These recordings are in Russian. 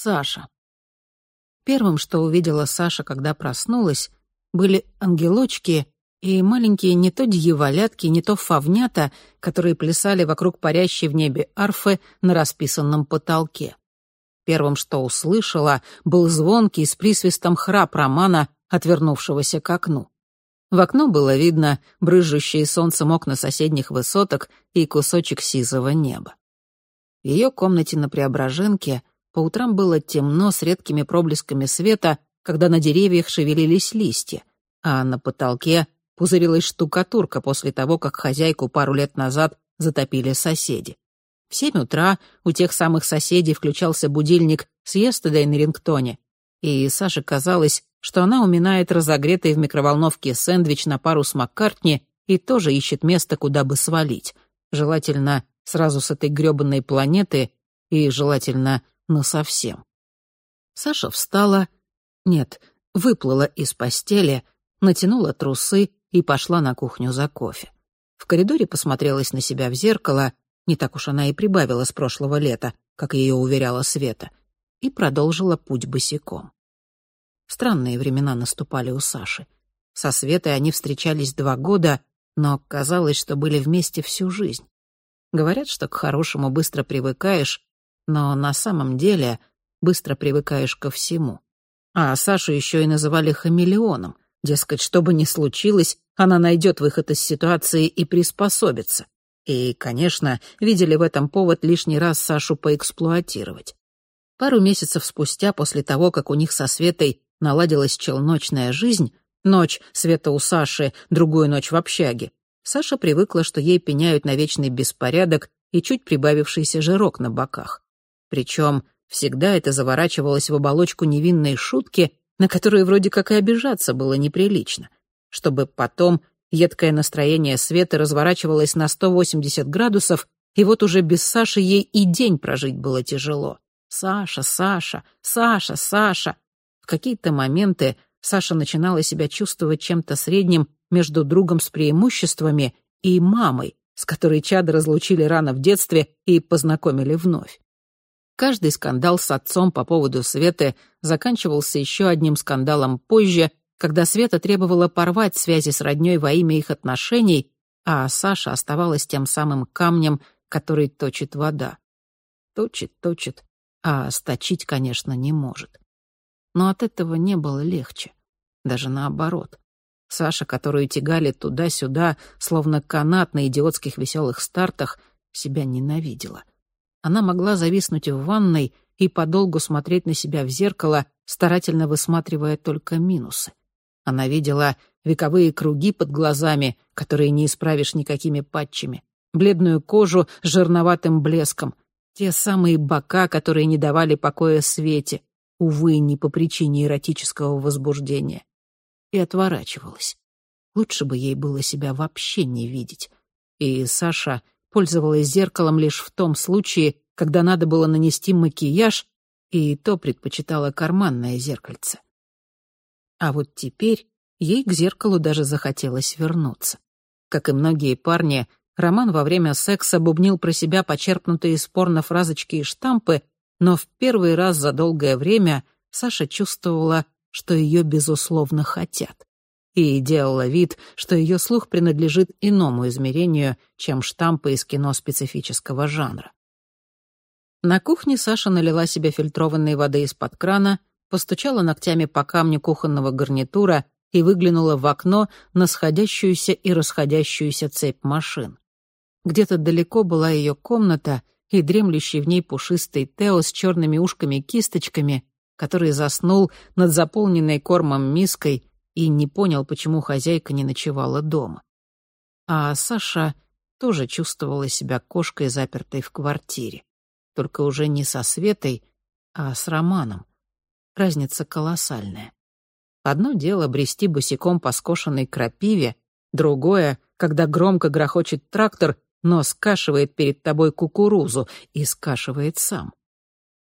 Саша. Первым, что увидела Саша, когда проснулась, были ангелочки и маленькие не то дьяволятки, не то фавнята, которые плясали вокруг парящей в небе арфы на расписанном потолке. Первым, что услышала, был звонкий с присвистом храп Романа, отвернувшегося к окну. В окно было видно брызжущие солнцем окна соседних высоток и кусочек сизого неба. В ее комнате на Преображенке по утрам было темно с редкими проблесками света, когда на деревьях шевелились листья, а на потолке пузырилась штукатурка после того, как хозяйку пару лет назад затопили соседи. В семь утра у тех самых соседей включался будильник с «Естедей» на рингтоне, и Саше казалось, что она уминает разогретый в микроволновке сэндвич на пару с Маккартни и тоже ищет место, куда бы свалить. Желательно сразу с этой грёбаной планеты и желательно насовсем. Саша встала, нет, выплыла из постели, натянула трусы и пошла на кухню за кофе. В коридоре посмотрелась на себя в зеркало, не так уж она и прибавила с прошлого лета, как ее уверяла Света, и продолжила путь босиком. Странные времена наступали у Саши. Со Светой они встречались два года, но казалось, что были вместе всю жизнь. Говорят, что к хорошему быстро привыкаешь, но на самом деле быстро привыкаешь ко всему. А Сашу еще и называли хамелеоном. Дескать, что бы ни случилось, она найдет выход из ситуации и приспособится. И, конечно, видели в этом повод лишний раз Сашу поэксплуатировать. Пару месяцев спустя, после того, как у них со Светой наладилась челночная жизнь, ночь Света у Саши, другую ночь в общаге, Саша привыкла, что ей пеняют на вечный беспорядок и чуть прибавившийся жирок на боках. Причем всегда это заворачивалось в оболочку невинной шутки, на которую вроде как и обижаться было неприлично, чтобы потом едкое настроение Светы разворачивалось на 180 градусов, и вот уже без Саши ей и день прожить было тяжело. Саша, Саша, Саша, Саша. В какие-то моменты Саша начинала себя чувствовать чем-то средним между другом с преимуществами и мамой, с которой чада разлучили рано в детстве и познакомили вновь. Каждый скандал с отцом по поводу Светы заканчивался еще одним скандалом позже, когда Света требовала порвать связи с роднёй во имя их отношений, а Саша оставалась тем самым камнем, который точит вода. Точит, точит, а сточить, конечно, не может. Но от этого не было легче. Даже наоборот. Саша, которую тягали туда-сюда, словно канат на идиотских веселых стартах, себя ненавидела — она могла зависнуть в ванной и подолгу смотреть на себя в зеркало, старательно высматривая только минусы. Она видела вековые круги под глазами, которые не исправишь никакими патчами, бледную кожу с жирноватым блеском, те самые бока, которые не давали покоя свете, увы, не по причине эротического возбуждения. И отворачивалась. Лучше бы ей было себя вообще не видеть. И Саша пользовалась зеркалом лишь в том случае, когда надо было нанести макияж, и то предпочитала карманное зеркальце. А вот теперь ей к зеркалу даже захотелось вернуться. Как и многие парни, Роман во время секса бубнил про себя почерпнутые из порно-фразочки и штампы, но в первый раз за долгое время Саша чувствовала, что ее, безусловно, хотят и делала вид, что ее слух принадлежит иному измерению, чем штампы из кино специфического жанра. На кухне Саша налила себе фильтрованной воды из-под крана, постучала ногтями по камню кухонного гарнитура и выглянула в окно на сходящуюся и расходящуюся цепь машин. Где-то далеко была ее комната и дремлющий в ней пушистый Тео с черными ушками-кисточками, который заснул над заполненной кормом миской и не понял, почему хозяйка не ночевала дома. А Саша тоже чувствовала себя кошкой, запертой в квартире. Только уже не со Светой, а с Романом. Разница колоссальная. Одно дело брести босиком по скошенной крапиве, другое, когда громко грохочет трактор, но скашивает перед тобой кукурузу и скашивает сам.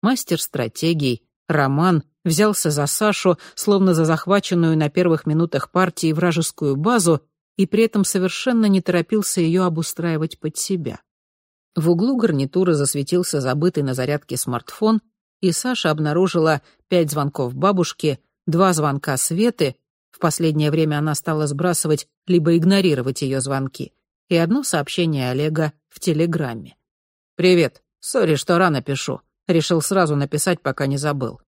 Мастер стратегий, Роман взялся за Сашу, словно за захваченную на первых минутах партии вражескую базу, и при этом совершенно не торопился ее обустраивать под себя. В углу гарнитуры засветился забытый на зарядке смартфон, и Саша обнаружила пять звонков бабушки, два звонка Светы, в последнее время она стала сбрасывать либо игнорировать ее звонки, и одно сообщение Олега в Телеграмме. «Привет. Сори, что рано пишу. Решил сразу написать, пока не забыл.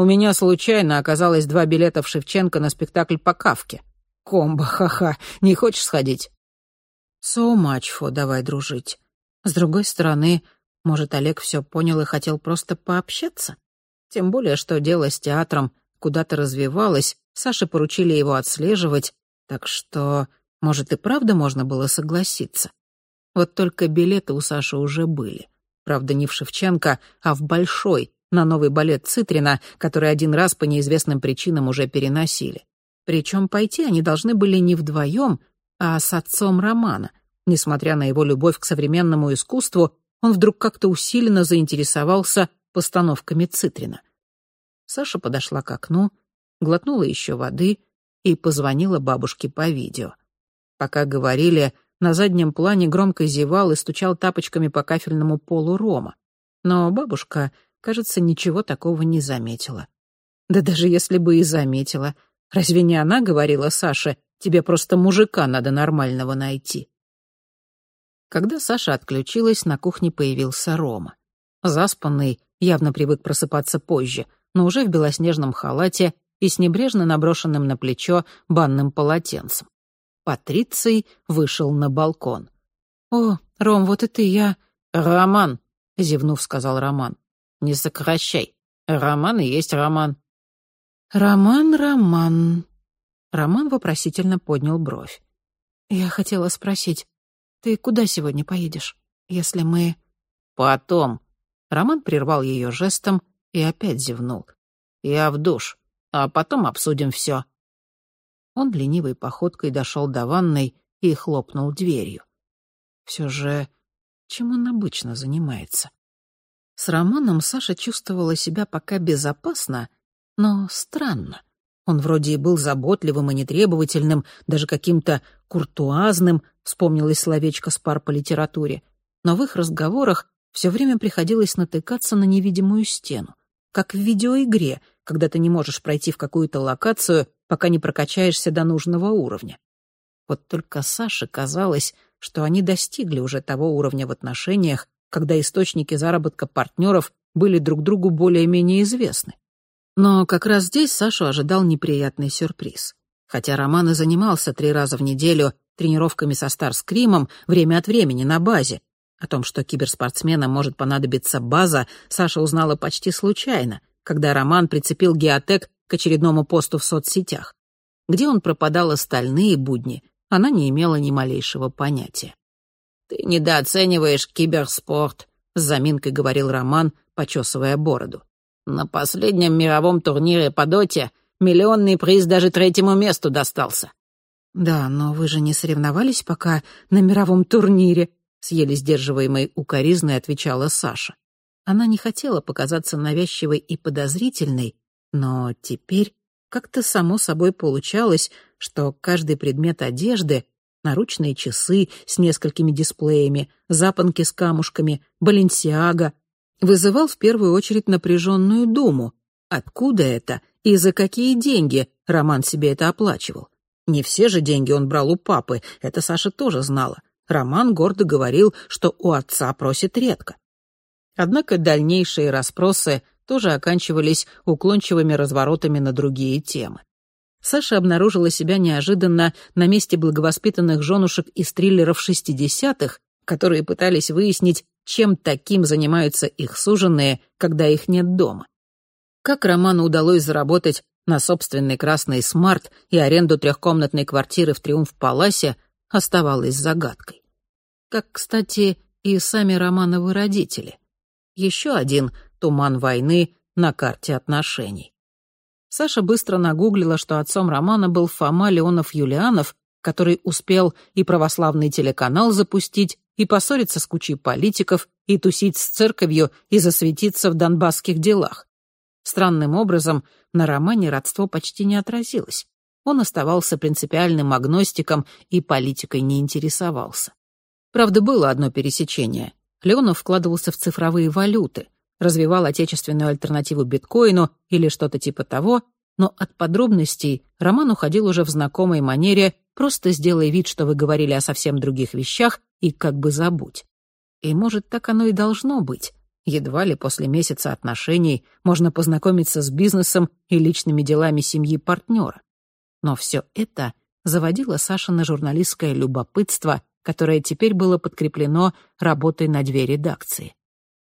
У меня случайно оказалось два билета в Шевченко на спектакль по Кавке. Комбо, ха-ха. Не хочешь сходить?» «So much for давай дружить. С другой стороны, может, Олег все понял и хотел просто пообщаться? Тем более, что дело с театром куда-то развивалось, Саше поручили его отслеживать, так что, может, и правда можно было согласиться. Вот только билеты у Саши уже были. Правда, не в Шевченко, а в Большой, на новый балет Цитрина, который один раз по неизвестным причинам уже переносили. Причем пойти они должны были не вдвоем, а с отцом Романа. Несмотря на его любовь к современному искусству, он вдруг как-то усиленно заинтересовался постановками Цитрина. Саша подошла к окну, глотнула еще воды и позвонила бабушке по видео. Пока говорили, на заднем плане громко зевал и стучал тапочками по кафельному полу Рома. Но бабушка, кажется, ничего такого не заметила. Да даже если бы и заметила, разве не она говорила Саше, тебе просто мужика надо нормального найти? Когда Саша отключилась, на кухне появился Рома. Заспанный, явно привык просыпаться позже, но уже в белоснежном халате и с небрежно наброшенным на плечо банным полотенцем. Патриций вышел на балкон. «О, Ром, вот и ты, я...» «Роман», — зевнув, сказал Роман. «Не сокращай. Роман и есть Роман». «Роман, Роман...» Роман вопросительно поднял бровь. «Я хотела спросить, ты куда сегодня поедешь, если мы...» «Потом». Роман прервал ее жестом и опять зевнул. «Я в душ, а потом обсудим все». Он ленивой походкой дошел до ванной и хлопнул дверью. Все же, чем он обычно занимается? С Романом Саша чувствовала себя пока безопасно, но странно. Он вроде и был заботливым и нетребовательным, даже каким-то куртуазным, вспомнилось словечко с пар по литературе. Но в их разговорах все время приходилось натыкаться на невидимую стену. Как в видеоигре, когда ты не можешь пройти в какую-то локацию, пока не прокачаешься до нужного уровня. Вот только Саше казалось, что они достигли уже того уровня в отношениях, когда источники заработка партнеров были друг другу более-менее известны. Но как раз здесь Сашу ожидал неприятный сюрприз. Хотя Роман и занимался три раза в неделю тренировками со Старскримом время от времени на базе. О том, что киберспортсменам может понадобиться база, Саша узнала почти случайно, когда Роман прицепил геотек к очередному посту в соцсетях. Где он пропадал остальные будни, она не имела ни малейшего понятия. «Ты недооцениваешь киберспорт», — с заминкой говорил Роман, почесывая бороду. На последнем мировом турнире по доте миллионный приз даже третьему месту достался. «Да, но вы же не соревновались пока на мировом турнире», — с еле сдерживаемой укоризной отвечала Саша. Она не хотела показаться навязчивой и подозрительной, но теперь как-то само собой получалось, что каждый предмет одежды — наручные часы с несколькими дисплеями, запонки с камушками, баленсиага, вызывал в первую очередь напряженную думу. Откуда это и за какие деньги Роман себе это оплачивал? Не все же деньги он брал у папы, это Саша тоже знала. Роман гордо говорил, что у отца просит редко. Однако дальнейшие расспросы тоже оканчивались уклончивыми разворотами на другие темы. Саша обнаружила себя неожиданно на месте благовоспитанных женушек из триллеров шестидесятых, которые пытались выяснить, чем таким занимаются их суженые, когда их нет дома. Как Роману удалось заработать на собственный красный смарт и аренду трехкомнатной квартиры в Триумф-Паласе, оставалось загадкой. Как, кстати, и сами Романовы родители. Еще один туман войны на карте отношений. Саша быстро нагуглила, что отцом Романа был Фома Леонов-Юлианов, который успел и православный телеканал запустить, и поссориться с кучей политиков, и тусить с церковью, и засветиться в донбасских делах. Странным образом на романе родство почти не отразилось. Он оставался принципиальным агностиком и политикой не интересовался. Правда, было одно пересечение. Леонов вкладывался в цифровые валюты. Развивал отечественную альтернативу биткоину или что-то типа того, но от подробностей Роман уходил уже в знакомой манере «просто сделай вид, что вы говорили о совсем других вещах и как бы забудь». И, может, так оно и должно быть. Едва ли после месяца отношений можно познакомиться с бизнесом и личными делами семьи партнера. Но все это заводило Саша на журналистское любопытство, которое теперь было подкреплено работой на две редакции.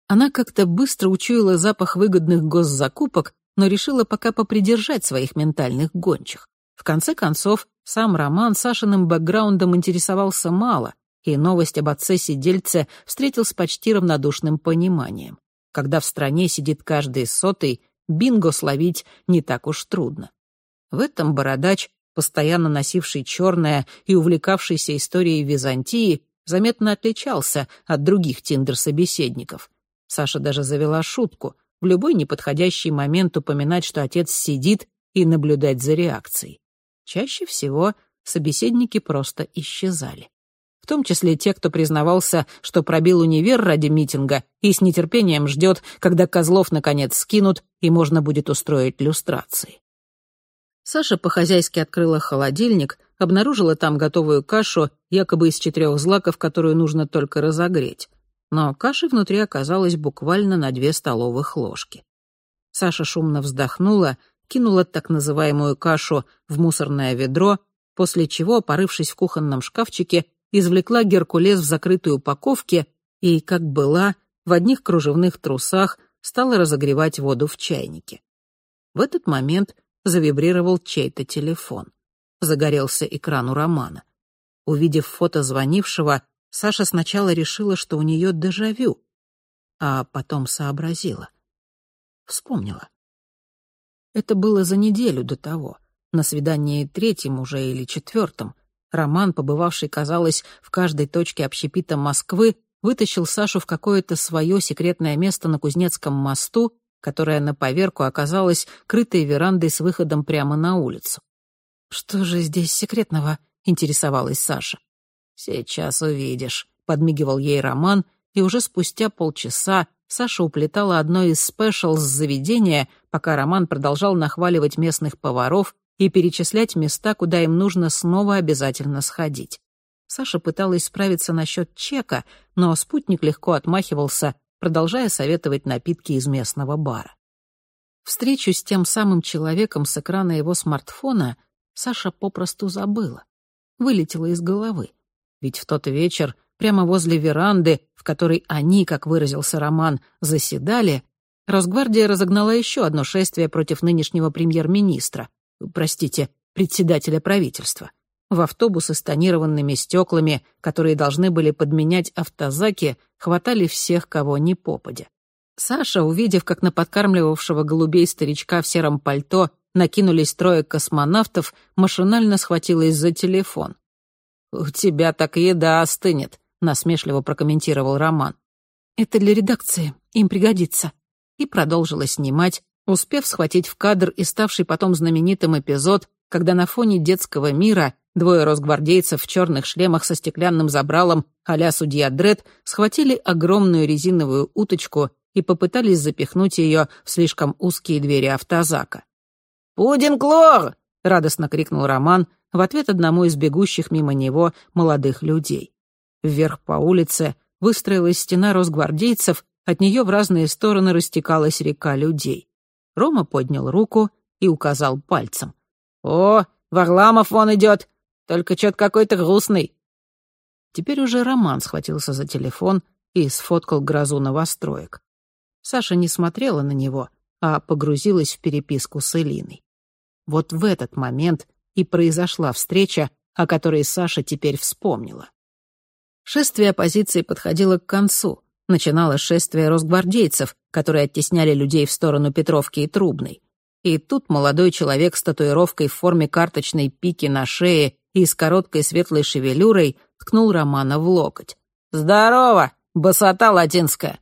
Она как-то быстро учуяла запах выгодных госзакупок, но решила пока попридержать своих ментальных гончих. В конце концов, сам роман Сашиным бэкграундом интересовался мало, и новость об отце сидельце встретил с почти равнодушным пониманием. Когда в стране сидит каждый сотый, бинго словить не так уж трудно. В этом бородач постоянно носивший черное и увлекавшийся историей Византии, заметно отличался от других тиндер-собеседников. Саша даже завела шутку — в любой неподходящий момент упоминать, что отец сидит, и наблюдать за реакцией. Чаще всего собеседники просто исчезали. В том числе те, кто признавался, что пробил универ ради митинга и с нетерпением ждет, когда козлов наконец скинут и можно будет устроить люстрации. Саша по-хозяйски открыла холодильник, обнаружила там готовую кашу, якобы из четырех злаков, которую нужно только разогреть. Но каши внутри оказалось буквально на две столовых ложки. Саша шумно вздохнула, кинула так называемую кашу в мусорное ведро, после чего, порывшись в кухонном шкафчике, извлекла геркулес в закрытой упаковке и, как была, в одних кружевных трусах стала разогревать воду в чайнике. В этот момент завибрировал чей-то телефон. Загорелся экран у Романа. Увидев фото звонившего, Саша сначала решила, что у нее дежавю, а потом сообразила. Вспомнила. Это было за неделю до того, на свидании третьем уже или четвертом. Роман, побывавший, казалось, в каждой точке общепита Москвы, вытащил Сашу в какое-то свое секретное место на Кузнецком мосту которая на поверку оказалась крытой верандой с выходом прямо на улицу. «Что же здесь секретного?» — интересовалась Саша. «Сейчас увидишь», — подмигивал ей Роман, и уже спустя полчаса Саша уплетала одно из спешл заведения, пока Роман продолжал нахваливать местных поваров и перечислять места, куда им нужно снова обязательно сходить. Саша пыталась справиться насчет чека, но спутник легко отмахивался, продолжая советовать напитки из местного бара. Встречу с тем самым человеком с экрана его смартфона Саша попросту забыла. Вылетела из головы. Ведь в тот вечер, прямо возле веранды, в которой они, как выразился Роман, заседали, Росгвардия разогнала еще одно шествие против нынешнего премьер-министра, простите, председателя правительства. В автобусы с тонированными стеклами, которые должны были подменять автозаки, хватали всех, кого ни попадя. Саша, увидев, как на подкармливавшего голубей старичка в сером пальто накинулись трое космонавтов, машинально схватилась за телефон. «У тебя так еда остынет», — насмешливо прокомментировал Роман. «Это для редакции, им пригодится». И продолжила снимать, успев схватить в кадр и ставший потом знаменитым эпизод, когда на фоне детского мира Двое росгвардейцев в черных шлемах со стеклянным забралом а-ля судья Дред схватили огромную резиновую уточку и попытались запихнуть ее в слишком узкие двери автозака. «Пудинг-лор!» — радостно крикнул Роман в ответ одному из бегущих мимо него молодых людей. Вверх по улице выстроилась стена росгвардейцев, от нее в разные стороны растекалась река людей. Рома поднял руку и указал пальцем. «О, Варламов вон идет! Только чё-то какой-то грустный». Теперь уже Роман схватился за телефон и сфоткал грозу новостроек. Саша не смотрела на него, а погрузилась в переписку с Элиной. Вот в этот момент и произошла встреча, о которой Саша теперь вспомнила. Шествие оппозиции подходило к концу. Начиналось шествие росгвардейцев, которые оттесняли людей в сторону Петровки и Трубной. И тут молодой человек с татуировкой в форме карточной пики на шее и с короткой светлой шевелюрой ткнул Романа в локоть. «Здорово, босота латинская!»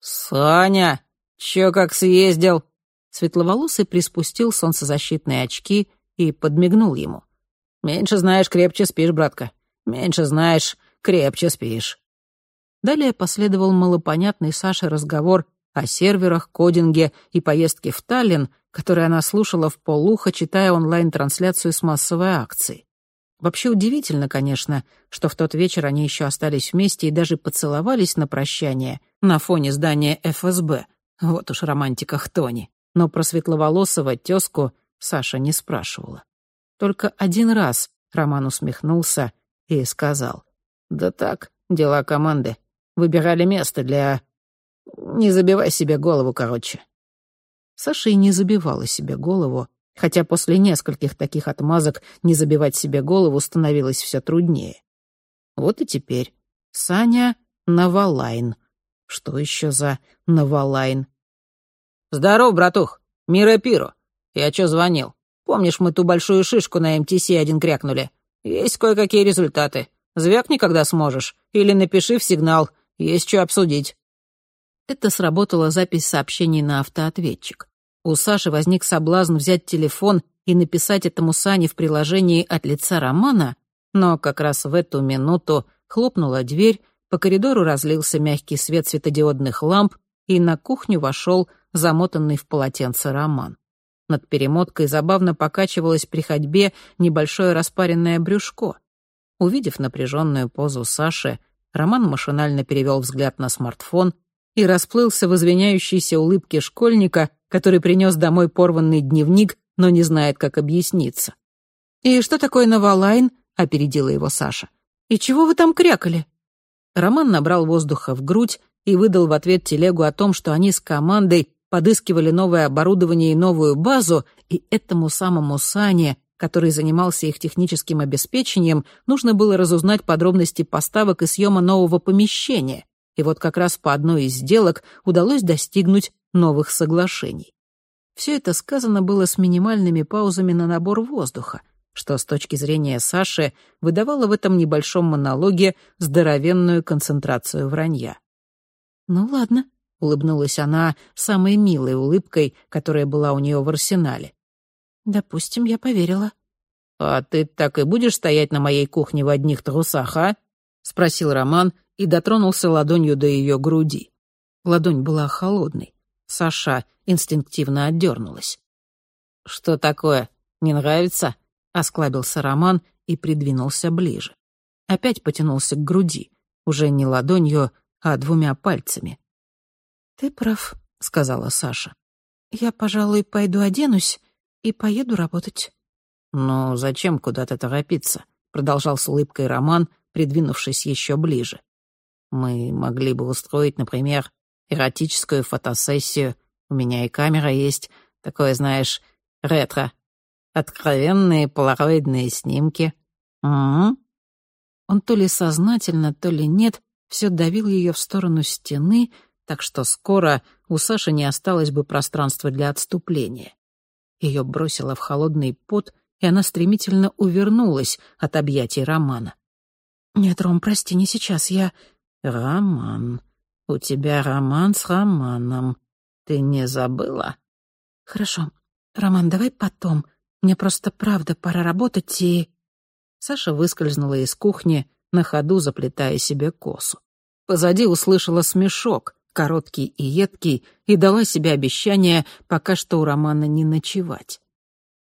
«Саня, чё как съездил?» Светловолосый приспустил солнцезащитные очки и подмигнул ему. «Меньше знаешь, крепче спишь, братка. Меньше знаешь, крепче спишь». Далее последовал малопонятный Саше разговор о серверах, кодинге и поездке в Таллин, которые она слушала в полухо, читая онлайн-трансляцию с массовой акции. Вообще удивительно, конечно, что в тот вечер они еще остались вместе и даже поцеловались на прощание на фоне здания ФСБ. Вот уж романтика Хтони. Но про светловолосого тезку Саша не спрашивала. Только один раз Роман усмехнулся и сказал. «Да так, дела команды. Выбирали место для... Не забивай себе голову, короче». Саша и не забивала себе голову, хотя после нескольких таких отмазок не забивать себе голову становилось все труднее. Вот и теперь Саня Навалайн. Что еще за Навалайн? «Здоров, братух! Мира Пиро! Я чё звонил? Помнишь, мы ту большую шишку на МТС один крякнули? Есть кое-какие результаты. Звякни, когда сможешь. Или напиши в сигнал. Есть что обсудить». Это сработала запись сообщений на автоответчик. У Саши возник соблазн взять телефон и написать этому Сане в приложении от лица Романа, но как раз в эту минуту хлопнула дверь, по коридору разлился мягкий свет светодиодных ламп, и на кухню вошел замотанный в полотенце Роман. Над перемоткой забавно покачивалось при ходьбе небольшое распаренное брюшко. Увидев напряженную позу Саши, Роман машинально перевел взгляд на смартфон и расплылся в извиняющейся улыбке школьника, который принес домой порванный дневник, но не знает, как объясниться. «И что такое Новолайн?» — опередила его Саша. «И чего вы там крякали?» Роман набрал воздуха в грудь и выдал в ответ телегу о том, что они с командой подыскивали новое оборудование и новую базу, и этому самому Сане, который занимался их техническим обеспечением, нужно было разузнать подробности поставок и съема нового помещения. И вот как раз по одной из сделок удалось достигнуть новых соглашений. Все это сказано было с минимальными паузами на набор воздуха, что с точки зрения Саши выдавало в этом небольшом монологе здоровенную концентрацию вранья. «Ну ладно», — улыбнулась она самой милой улыбкой, которая была у нее в арсенале. «Допустим, я поверила». «А ты так и будешь стоять на моей кухне в одних трусах, а?» — спросил Роман и дотронулся ладонью до ее груди. Ладонь была холодной. Саша инстинктивно отдернулась. «Что такое? Не нравится?» — осклабился Роман и придвинулся ближе. Опять потянулся к груди, уже не ладонью, а двумя пальцами. «Ты прав», — сказала Саша. «Я, пожалуй, пойду оденусь и поеду работать». «Ну, зачем куда-то торопиться?» — продолжал с улыбкой Роман, придвинувшись еще ближе. «Мы могли бы устроить, например, эротическую фотосессию. У меня и камера есть, такое, знаешь, ретро. Откровенные полароидные снимки. Угу. Он то ли сознательно, то ли нет, все давил ее в сторону стены, так что скоро у Саши не осталось бы пространства для отступления. Ее бросило в холодный пот, и она стремительно увернулась от объятий Романа. «Нет, Ром, прости, не сейчас, я...» «Роман», у тебя роман с Романом. Ты не забыла?» «Хорошо. Роман, давай потом. Мне просто правда пора работать и...» Саша выскользнула из кухни, на ходу заплетая себе косу. Позади услышала смешок, короткий и едкий, и дала себе обещание пока что у Романа не ночевать.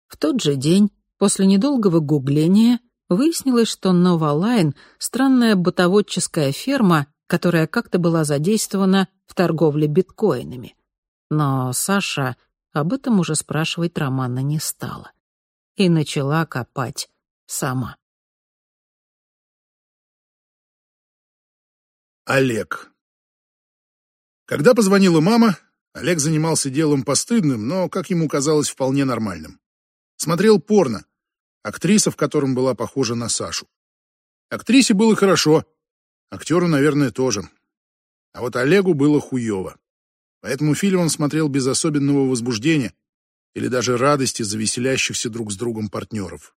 В тот же день, после недолгого гугления, выяснилось, что Новолайн — странная бытоводческая ферма, которая как-то была задействована в торговле биткоинами. Но Саша об этом уже спрашивать Романа не стала. И начала копать сама. Олег. Когда позвонила мама, Олег занимался делом постыдным, но, как ему казалось, вполне нормальным. Смотрел порно, актриса в котором была похожа на Сашу. Актрисе было хорошо, Актеру, наверное, тоже. А вот Олегу было хуево. Поэтому фильм он смотрел без особенного возбуждения или даже радости за веселящихся друг с другом партнеров.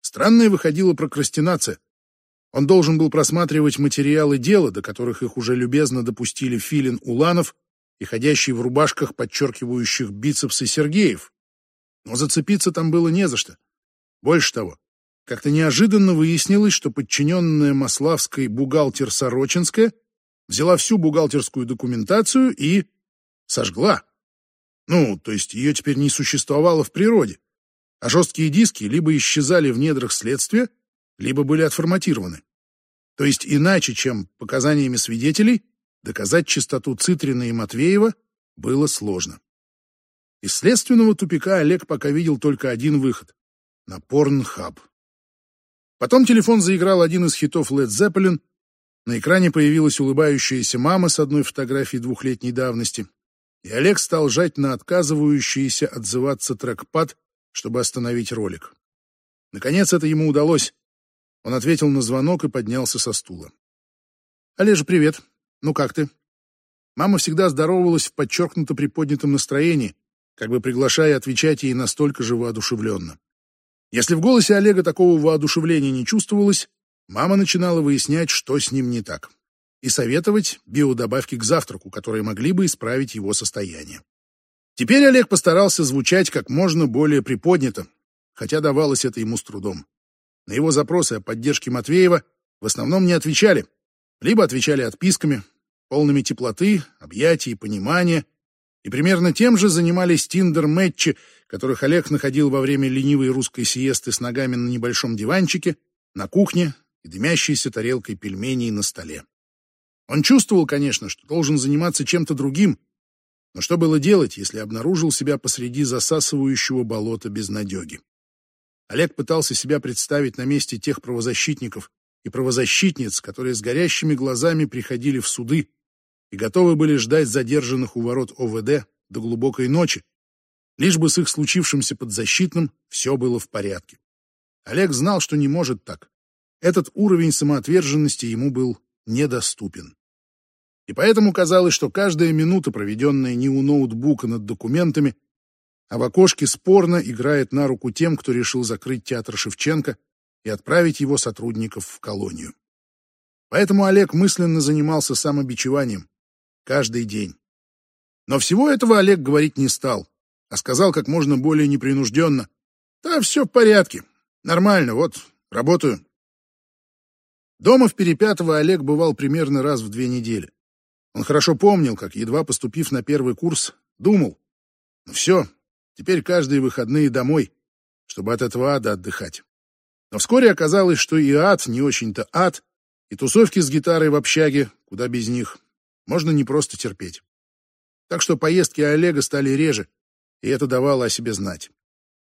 Странная выходила прокрастинация. Он должен был просматривать материалы дела, до которых их уже любезно допустили Филин Уланов и ходящий в рубашках, подчеркивающих бицепсы Сергеев. Но зацепиться там было не за что. Больше того, как-то неожиданно выяснилось, что подчиненная Маславской бухгалтер Сорочинская взяла всю бухгалтерскую документацию и Сожгла. Ну, то есть ее теперь не существовало в природе. А жесткие диски либо исчезали в недрах следствия, либо были отформатированы. То есть иначе, чем показаниями свидетелей, доказать чистоту Цитрина и Матвеева было сложно. Из следственного тупика Олег пока видел только один выход — на Порнхаб. Потом телефон заиграл один из хитов Led Zeppelin, на экране появилась улыбающаяся мама с одной фотографией двухлетней давности, и Олег стал жать на отказывающийся отзываться трекпад, чтобы остановить ролик. Наконец это ему удалось. Он ответил на звонок и поднялся со стула. «Олежа, привет. Ну как ты?» Мама всегда здоровалась в подчеркнуто приподнятом настроении, как бы приглашая отвечать ей настолько же воодушевленно. Если в голосе Олега такого воодушевления не чувствовалось, мама начинала выяснять, что с ним не так, и советовать биодобавки к завтраку, которые могли бы исправить его состояние. Теперь Олег постарался звучать как можно более приподнято, хотя давалось это ему с трудом. На его запросы о поддержке Матвеева в основном не отвечали, либо отвечали отписками, полными теплоты, объятий и понимания, и примерно тем же занимались тиндер-мэтчи, которых Олег находил во время ленивой русской сиесты с ногами на небольшом диванчике, на кухне и дымящейся тарелкой пельменей на столе. Он чувствовал, конечно, что должен заниматься чем-то другим, но что было делать, если обнаружил себя посреди засасывающего болота безнадеги? Олег пытался себя представить на месте тех правозащитников и правозащитниц, которые с горящими глазами приходили в суды и готовы были ждать задержанных у ворот ОВД до глубокой ночи, лишь бы с их случившимся подзащитным все было в порядке. Олег знал, что не может так. Этот уровень самоотверженности ему был недоступен. И поэтому казалось, что каждая минута, проведенная не у ноутбука над документами, а в окошке спорно играет на руку тем, кто решил закрыть театр Шевченко и отправить его сотрудников в колонию. Поэтому Олег мысленно занимался самобичеванием каждый день. Но всего этого Олег говорить не стал, а сказал как можно более непринужденно. «Да, все в порядке. Нормально, вот, работаю». Дома в Перепятово Олег бывал примерно раз в две недели. Он хорошо помнил, как, едва поступив на первый курс, думал, ну все, теперь каждые выходные домой, чтобы от этого ада отдыхать. Но вскоре оказалось, что и ад не очень-то ад, и тусовки с гитарой в общаге, куда без них, можно не просто терпеть. Так что поездки Олега стали реже, и это давало о себе знать.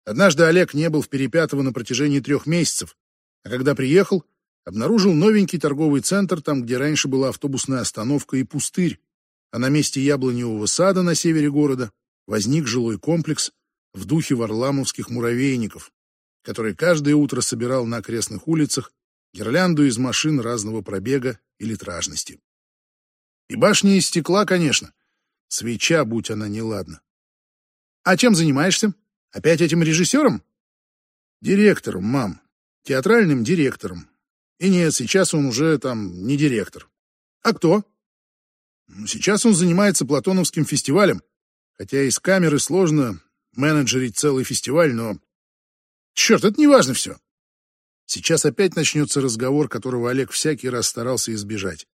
Однажды Олег не был в Перепятово на протяжении трех месяцев, а когда приехал, обнаружил новенький торговый центр, там, где раньше была автобусная остановка и пустырь, а на месте яблоневого сада на севере города возник жилой комплекс в духе варламовских муравейников, который каждое утро собирал на окрестных улицах гирлянду из машин разного пробега и литражности. И башня из стекла, конечно. Свеча, будь она неладна. А чем занимаешься? Опять этим режиссером? Директором, мам. Театральным директором. И нет, сейчас он уже там не директор. А кто? Ну, сейчас он занимается Платоновским фестивалем, хотя из камеры сложно менеджерить целый фестиваль, но... Черт, это не важно все. Сейчас опять начнется разговор, которого Олег всякий раз старался избежать.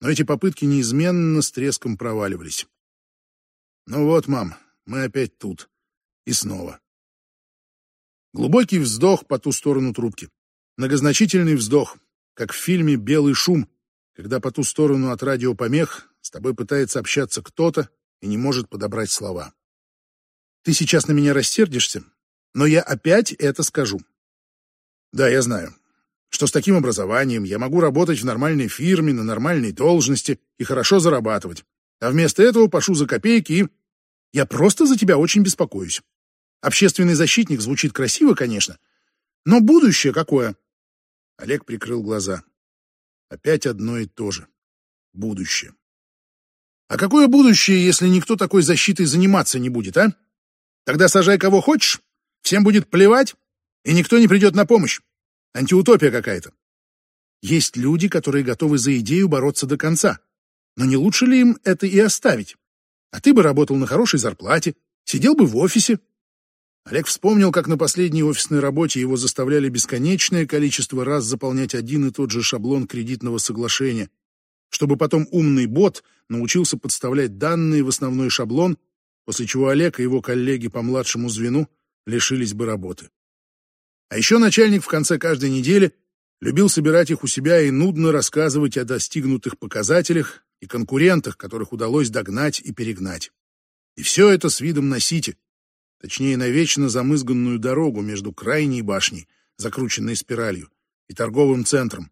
Но эти попытки неизменно с треском проваливались. Ну вот, мам, мы опять тут. И снова. Глубокий вздох по ту сторону трубки. Многозначительный вздох, как в фильме «Белый шум», когда по ту сторону от радиопомех с тобой пытается общаться кто-то и не может подобрать слова. Ты сейчас на меня рассердишься, но я опять это скажу. Да, я знаю, что с таким образованием я могу работать в нормальной фирме, на нормальной должности и хорошо зарабатывать. А вместо этого пошу за копейки и... Я просто за тебя очень беспокоюсь. Общественный защитник звучит красиво, конечно, но будущее какое? Олег прикрыл глаза. Опять одно и то же. Будущее. А какое будущее, если никто такой защитой заниматься не будет, а? Тогда сажай кого хочешь, всем будет плевать, и никто не придет на помощь. Антиутопия какая-то. Есть люди, которые готовы за идею бороться до конца. Но не лучше ли им это и оставить? А ты бы работал на хорошей зарплате, сидел бы в офисе, Олег вспомнил, как на последней офисной работе его заставляли бесконечное количество раз заполнять один и тот же шаблон кредитного соглашения. чтобы потом умный бот научился подставлять данные в основной шаблон, после чего Олег и его коллеги по младшему звену лишились бы работы. А еще начальник в конце каждой недели любил собирать их у себя и нудно рассказывать о достигнутых показателях и конкурентах, которых удалось догнать и перегнать. И все это с видом на Сити, точнее, на вечно замызганную дорогу между крайней башней, закрученной спиралью, и торговым центром.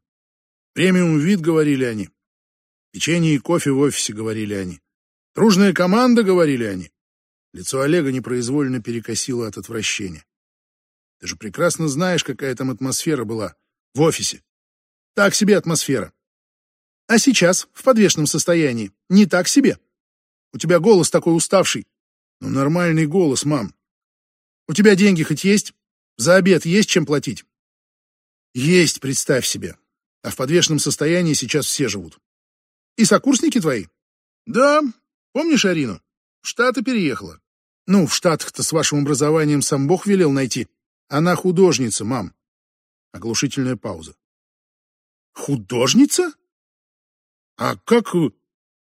Премиум вид, говорили они. Печенье и кофе в офисе, говорили они. Дружная команда, говорили они. Лицо Олега непроизвольно перекосило от отвращения. Ты же прекрасно знаешь, какая там атмосфера была в офисе. Так себе атмосфера. А сейчас, в подвешенном состоянии, не так себе. У тебя голос такой уставший. Ну, нормальный голос, мам. У тебя деньги хоть есть? За обед есть чем платить? Есть, представь себе. А в подвешенном состоянии сейчас все живут. И сокурсники твои? Да. Помнишь Арину? В Штаты переехала. Ну, в Штатах-то с вашим образованием сам Бог велел найти. Она художница, мам. Оглушительная пауза. Художница? А как...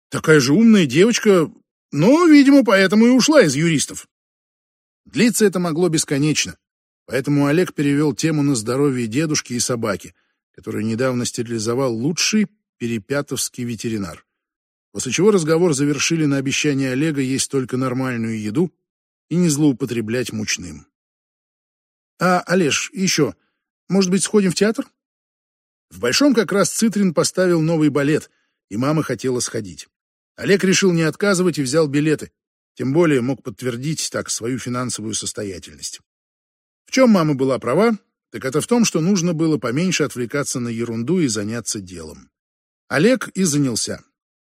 Такая же умная девочка, но, видимо, поэтому и ушла из юристов. Длиться это могло бесконечно, поэтому Олег перевел тему на здоровье дедушки и собаки, которую недавно стерилизовал лучший перепятовский ветеринар. После чего разговор завершили на обещание Олега есть только нормальную еду и не злоупотреблять мучным. «А, Олеж, еще, может быть, сходим в театр?» В Большом как раз Цитрин поставил новый балет, и мама хотела сходить. Олег решил не отказывать и взял билеты, тем более мог подтвердить так свою финансовую состоятельность. В чем мама была права, так это в том, что нужно было поменьше отвлекаться на ерунду и заняться делом. Олег и занялся.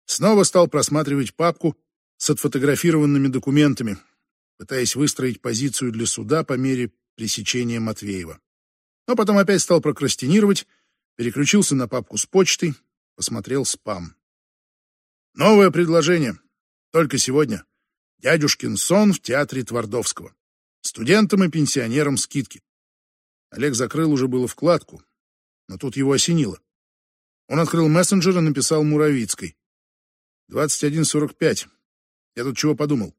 Снова стал просматривать папку с отфотографированными документами, пытаясь выстроить позицию для суда по мере пресечения Матвеева. Но потом опять стал прокрастинировать, переключился на папку с почтой, посмотрел спам. Новое предложение. Только сегодня. Дядюшкин сон в театре Твардовского. Студентам и пенсионерам скидки. Олег закрыл уже было вкладку, но тут его осенило. Он открыл мессенджер и написал Муравицкой. 21.45. Я тут чего подумал.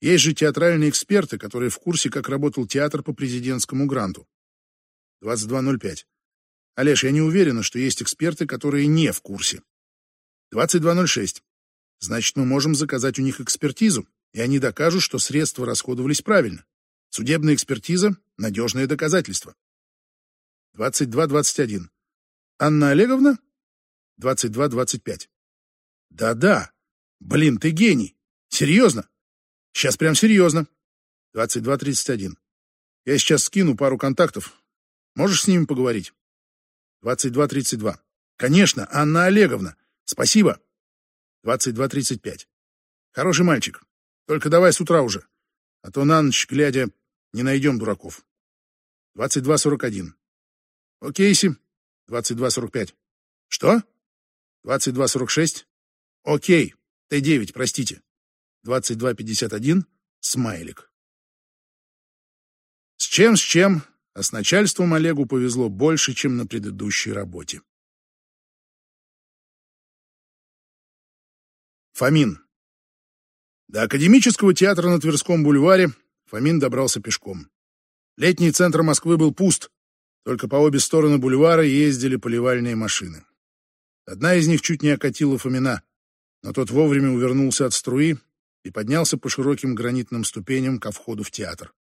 Есть же театральные эксперты, которые в курсе, как работал театр по президентскому гранту. 22.05. Олеж, я не уверена, что есть эксперты, которые не в курсе. 22.06. Значит, мы можем заказать у них экспертизу, и они докажут, что средства расходовались правильно. Судебная экспертиза — надежное доказательство. 22.21. Анна Олеговна? 22.25. Да-да. Блин, ты гений. Серьезно? Сейчас прям серьезно. 22.31. Я сейчас скину пару контактов. Можешь с ними поговорить? 22.32. Конечно, Анна Олеговна. Спасибо. 22.35. Хороший мальчик. Только давай с утра уже. А то на ночь, глядя, не найдем дураков. 22.41. Окей, Си. 22.45. Что? 22.46. Окей. Т9, простите. 22.51. Смайлик. С чем, с чем, а с начальством Олегу повезло больше, чем на предыдущей работе. Фомин. До Академического театра на Тверском бульваре Фомин добрался пешком. Летний центр Москвы был пуст, только по обе стороны бульвара ездили поливальные машины. Одна из них чуть не окатила Фомина, но тот вовремя увернулся от струи и поднялся по широким гранитным ступеням ко входу в театр.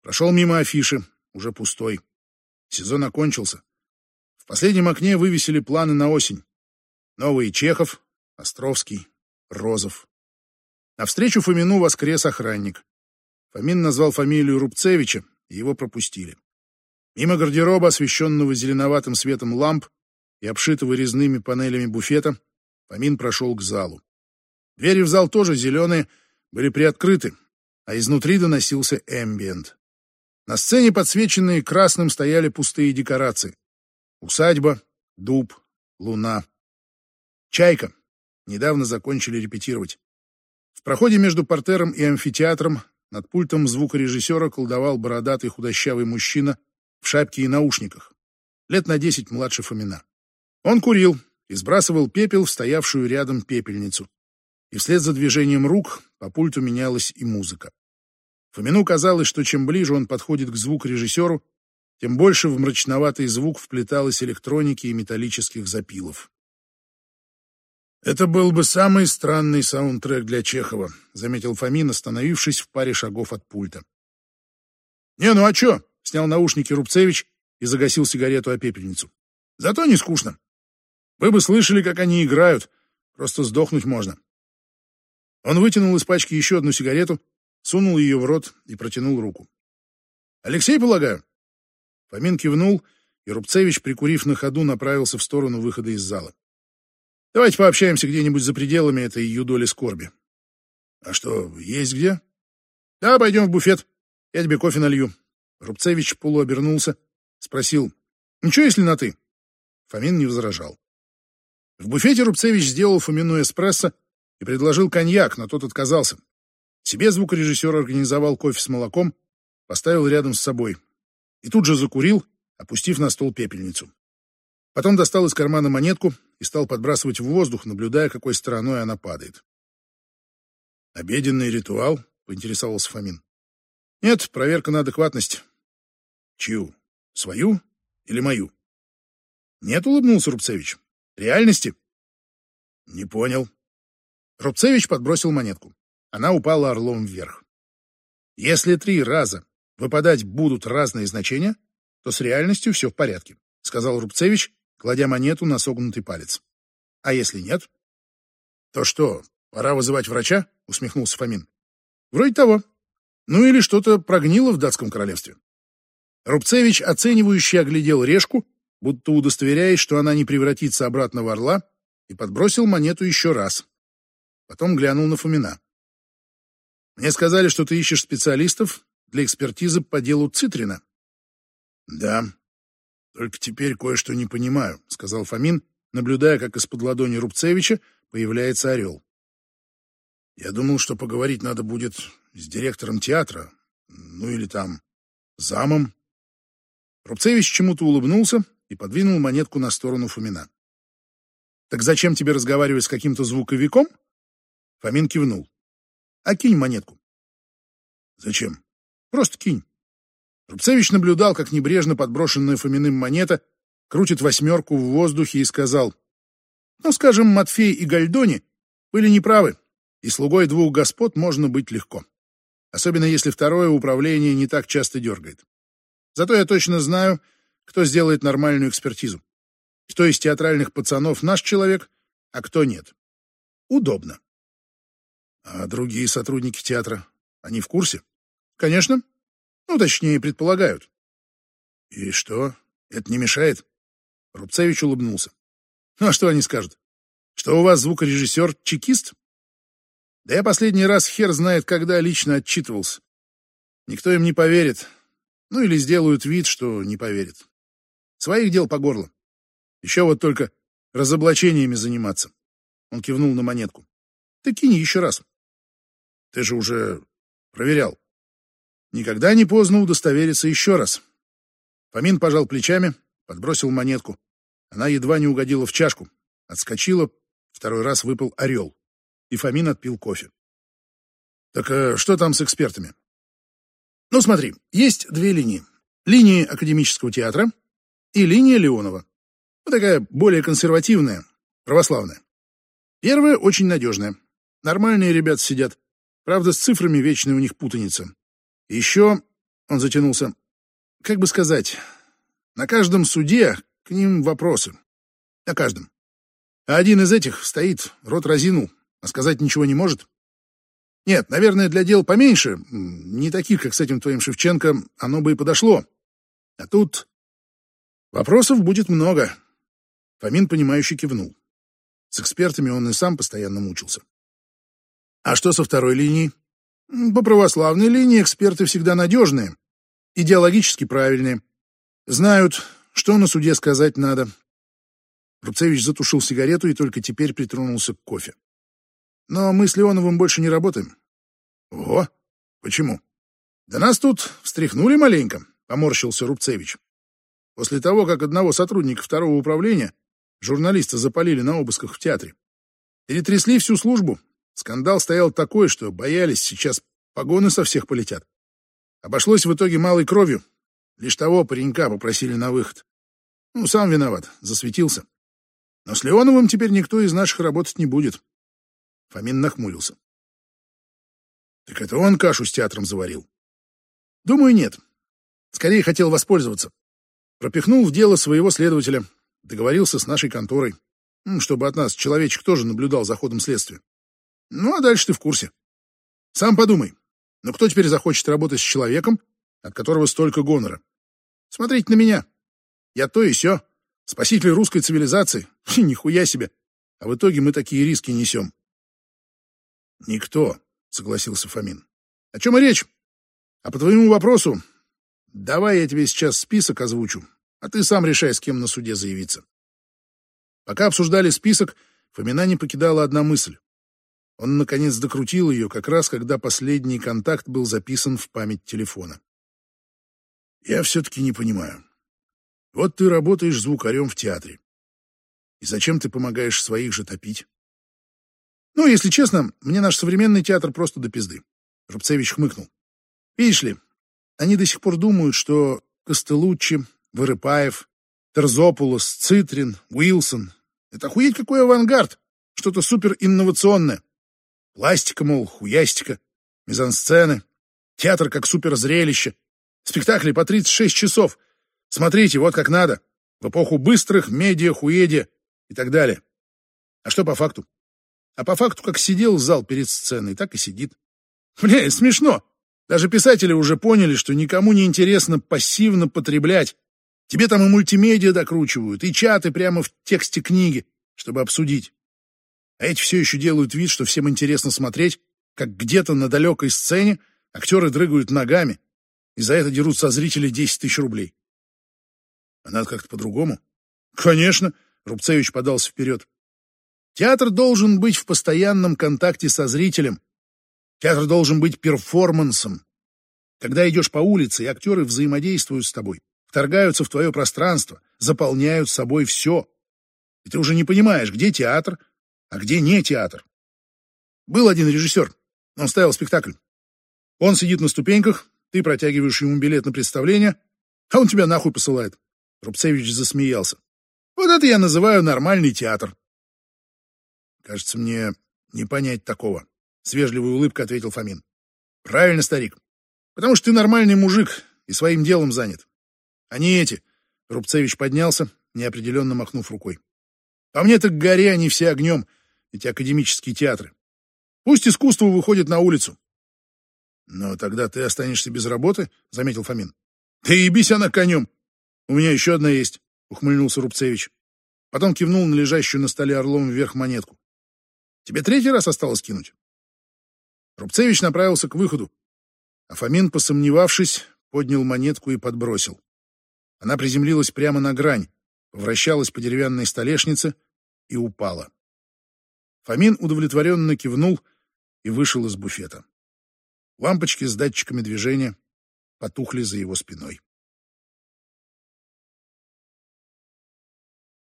Прошел мимо афиши, уже пустой. Сезон окончился. В последнем окне вывесили планы на осень. Новые Чехов, Островский, Розов. Навстречу Фомину воскрес охранник. Фомин назвал фамилию Рубцевича, и его пропустили. Мимо гардероба, освещенного зеленоватым светом ламп и обшитого резными панелями буфета, Фомин прошел к залу. Двери в зал тоже зеленые, были приоткрыты, а изнутри доносился эмбиент. На сцене, подсвеченные красным, стояли пустые декорации. Усадьба, дуб, луна. Чайка. Недавно закончили репетировать. В проходе между портером и амфитеатром над пультом звукорежиссера колдовал бородатый худощавый мужчина в шапке и наушниках. Лет на десять младше Фомина. Он курил и сбрасывал пепел в стоявшую рядом пепельницу. И вслед за движением рук по пульту менялась и музыка. Фомину казалось, что чем ближе он подходит к звукорежиссеру, тем больше в мрачноватый звук вплеталось электроники и металлических запилов. «Это был бы самый странный саундтрек для Чехова», — заметил Фомин, остановившись в паре шагов от пульта. «Не, ну а чё?» — снял наушники Рубцевич и загасил сигарету о пепельницу. «Зато не скучно. Вы бы слышали, как они играют. Просто сдохнуть можно». Он вытянул из пачки еще одну сигарету, сунул ее в рот и протянул руку. «Алексей, полагаю?» Фомин кивнул, и Рубцевич, прикурив на ходу, направился в сторону выхода из зала. «Давайте пообщаемся где-нибудь за пределами этой юдоли скорби». «А что, есть где?» «Да, пойдем в буфет. Я тебе кофе налью». Рубцевич полуобернулся, спросил, «Ничего, если на «ты»?» Фомин не возражал. В буфете Рубцевич сделал Фомину эспрессо и предложил коньяк, но тот отказался. Себе звукорежиссер организовал кофе с молоком, поставил рядом с собой и тут же закурил, опустив на стол пепельницу. Потом достал из кармана монетку и стал подбрасывать в воздух, наблюдая, какой стороной она падает. «Обеденный ритуал?» — поинтересовался Фомин. «Нет, проверка на адекватность». «Чью? Свою или мою?» «Нет», — улыбнулся Рубцевич. «Реальности?» «Не понял». Рубцевич подбросил монетку. Она упала орлом вверх. «Если три раза выпадать будут разные значения, то с реальностью все в порядке», — сказал Рубцевич, кладя монету на согнутый палец. «А если нет?» «То что, пора вызывать врача?» — усмехнулся Фомин. «Вроде того. Ну или что-то прогнило в датском королевстве». Рубцевич оценивающе оглядел решку, будто удостоверяясь, что она не превратится обратно в орла, и подбросил монету еще раз. Потом глянул на Фомина. «Мне сказали, что ты ищешь специалистов для экспертизы по делу Цитрина». «Да, только теперь кое-что не понимаю», — сказал Фомин, наблюдая, как из-под ладони Рубцевича появляется орел. «Я думал, что поговорить надо будет с директором театра, ну или там замом». Рубцевич чему-то улыбнулся и подвинул монетку на сторону Фомина. «Так зачем тебе разговаривать с каким-то звуковиком?» Фомин кивнул. «А кинь монетку». «Зачем? Просто кинь». Рубцевич наблюдал, как небрежно подброшенная Фоминым монета крутит восьмерку в воздухе и сказал, «Ну, скажем, Матфей и Гальдони были неправы, и слугой двух господ можно быть легко, особенно если второе управление не так часто дергает. Зато я точно знаю, кто сделает нормальную экспертизу. Кто из театральных пацанов наш человек, а кто нет. Удобно. А другие сотрудники театра, они в курсе? Конечно. Ну, точнее, предполагают. И что, это не мешает? Рубцевич улыбнулся. Ну, а что они скажут? Что у вас звукорежиссер чекист? Да я последний раз хер знает, когда лично отчитывался. Никто им не поверит. Ну, или сделают вид, что не поверит. Своих дел по горло. Еще вот только разоблачениями заниматься. Он кивнул на монетку. Ты кинь еще раз. Ты же уже проверял. Никогда не поздно удостовериться еще раз. Фомин пожал плечами, подбросил монетку. Она едва не угодила в чашку. Отскочила, второй раз выпал орел. И Фомин отпил кофе. Так э, что там с экспертами? Ну, смотри, есть две линии. Линии академического театра и линия Леонова. Ну, такая более консервативная, православная. Первая очень надежная. Нормальные ребята сидят. Правда, с цифрами вечная у них путаница. Еще, он затянулся, как бы сказать, на каждом суде к ним вопросы. На каждом. А один из этих стоит, рот разинул, а сказать ничего не может. Нет, наверное, для дел поменьше, не таких, как с этим твоим Шевченко, оно бы и подошло. А тут Вопросов будет много. Фомин, понимающе кивнул. С экспертами он и сам постоянно мучился. А что со второй линией? По православной линии эксперты всегда надежные, идеологически правильные. Знают, что на суде сказать надо. Рубцевич затушил сигарету и только теперь притронулся к кофе. Но мы с Леоновым больше не работаем. О, почему? Да нас тут встряхнули маленько, поморщился Рубцевич. После того, как одного сотрудника второго управления Журналиста запалили на обысках в театре. Перетрясли всю службу. Скандал стоял такой, что боялись, сейчас погоны со всех полетят. Обошлось в итоге малой кровью. Лишь того паренька попросили на выход. Ну, сам виноват, засветился. Но с Леоновым теперь никто из наших работать не будет. Фомин нахмурился. Так это он кашу с театром заварил? Думаю, нет. Скорее хотел воспользоваться. Пропихнул в дело своего следователя, договорился с нашей конторой, чтобы от нас человечек тоже наблюдал за ходом следствия. Ну, а дальше ты в курсе. Сам подумай, но кто теперь захочет работать с человеком, от которого столько гонора? Смотрите на меня. Я то и сё. Спаситель русской цивилизации. Нихуя себе. А в итоге мы такие риски несем. Никто, согласился Фомин. О чем и речь? А по твоему вопросу, давай я тебе сейчас список озвучу, а ты сам решай, с кем на суде заявиться. Пока обсуждали список, Фомина не покидала одна мысль. Он, наконец, докрутил ее, как раз когда последний контакт был записан в память телефона. «Я все-таки не понимаю. Вот ты работаешь звукарем в театре. И зачем ты помогаешь своих же топить?» «Ну, если честно, мне наш современный театр просто до пизды», — Рубцевич хмыкнул. «Видишь ли, они до сих пор думают, что Костелуччи, Вырыпаев, Терзопулос, Цитрин, Уилсон — это охуеть какой авангард, что-то суперинновационное. Пластика, мол, хуястика, мизансцены, театр как суперзрелище, спектакли по 36 часов. Смотрите, вот как надо, в эпоху быстрых медиа-хуедия и так далее. А что по факту? А по факту, как сидел зал перед сценой, так и сидит. Бля, смешно. Даже писатели уже поняли, что никому не интересно пассивно потреблять. Тебе там и мультимедиа докручивают, и чаты прямо в тексте книги, чтобы обсудить. А эти все еще делают вид, что всем интересно смотреть, как где-то на далекой сцене актеры дрыгают ногами, и за это дерут со зрителей 10 тысяч рублей. А надо как-то по-другому. Конечно, Рубцевич подался вперед. Театр должен быть в постоянном контакте со зрителем. Театр должен быть перформансом. Когда идешь по улице, и актеры взаимодействуют с тобой, вторгаются в твое пространство, заполняют собой все. И ты уже не понимаешь, где театр, а где не театр. Был один режиссер, он ставил спектакль. Он сидит на ступеньках, ты протягиваешь ему билет на представление, а он тебя нахуй посылает. Рубцевич засмеялся. Вот это я называю нормальный театр. Кажется, мне не понять такого. С вежливой улыбкой ответил Фомин. Правильно, старик. Потому что ты нормальный мужик и своим делом занят. А не эти. Рубцевич поднялся, неопределенно махнув рукой. По мне так горе они все огнем эти академические театры. Пусть искусство выходит на улицу. Но тогда ты останешься без работы, заметил Фомин. Да ебись она конем. У меня еще одна есть, ухмыльнулся Рубцевич. Потом кивнул на лежащую на столе орлом вверх монетку. Тебе третий раз осталось кинуть? Рубцевич направился к выходу, а Фомин, посомневавшись, поднял монетку и подбросил. Она приземлилась прямо на грань, вращалась по деревянной столешнице и упала. Фомин удовлетворенно кивнул и вышел из буфета. Лампочки с датчиками движения потухли за его спиной.